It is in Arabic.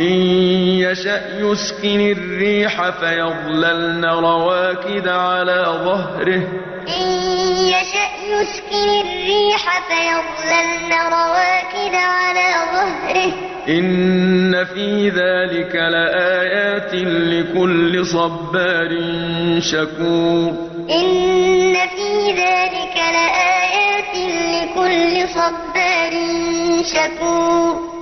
إن يشأ يسكن الريح فيظللن رواكد على ظهره. إن يشأ يسكن الريح فيظللن رواكد على ظهره. إن في ذلك لآيات لكل صبار شكور. إن في ذلك لآيات لكل صبار شكور.